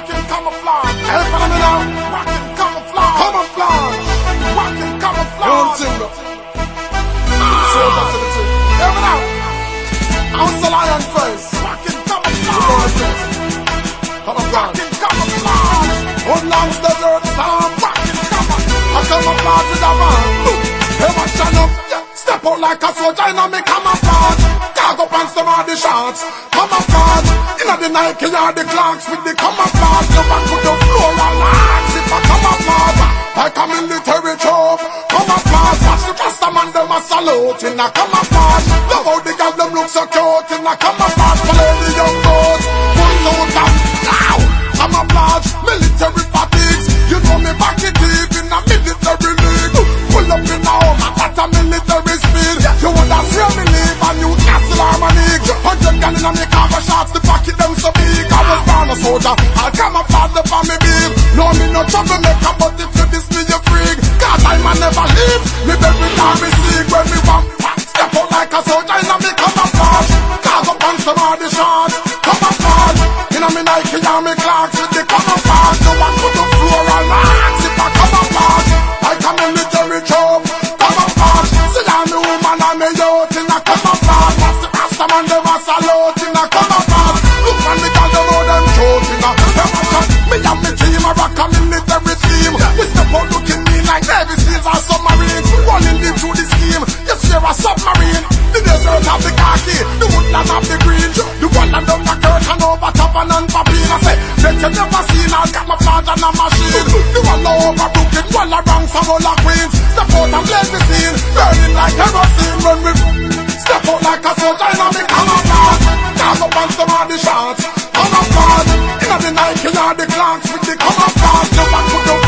rockin' camouflage. Hey, follow me now. Rockin' camouflage. Camouflage. Rockin' camouflage. One thing, ah. though. Soldier to the two. Hear me now. I'm the lion first. Rockin' camouflage. Rockin' camouflage. Woodlands, desert, storm. Rockin' camouflage. I camouflage with a man. Hey, watch out. Step out like a soldier in a me camouflage. Dog up and some of the shots. Camouflage. Inna the Nike or the Clarks with the come camouflage. You back to the floor relax. If I camouflage. Like a military troop. Camouflage. Watch the Rasta man them a salute in a camouflage. Love how the girl them look so cute in a camouflage. Follow the young in a me cover shots. The pocket them so big. I was born a soldier. I'll camouflage the family beam. No me no troublemaker, curtain over top and on Papina say. Bet you never seen I got my flag and a machine. The one over Brooklyn, one around some other queens. Step out and blaze the scene. Burning like kerosene when we step out like a soldier in a me camouflage. Dance up on some of the shots. Camouflage. In a the Nike or the Clarks with the camouflage. You back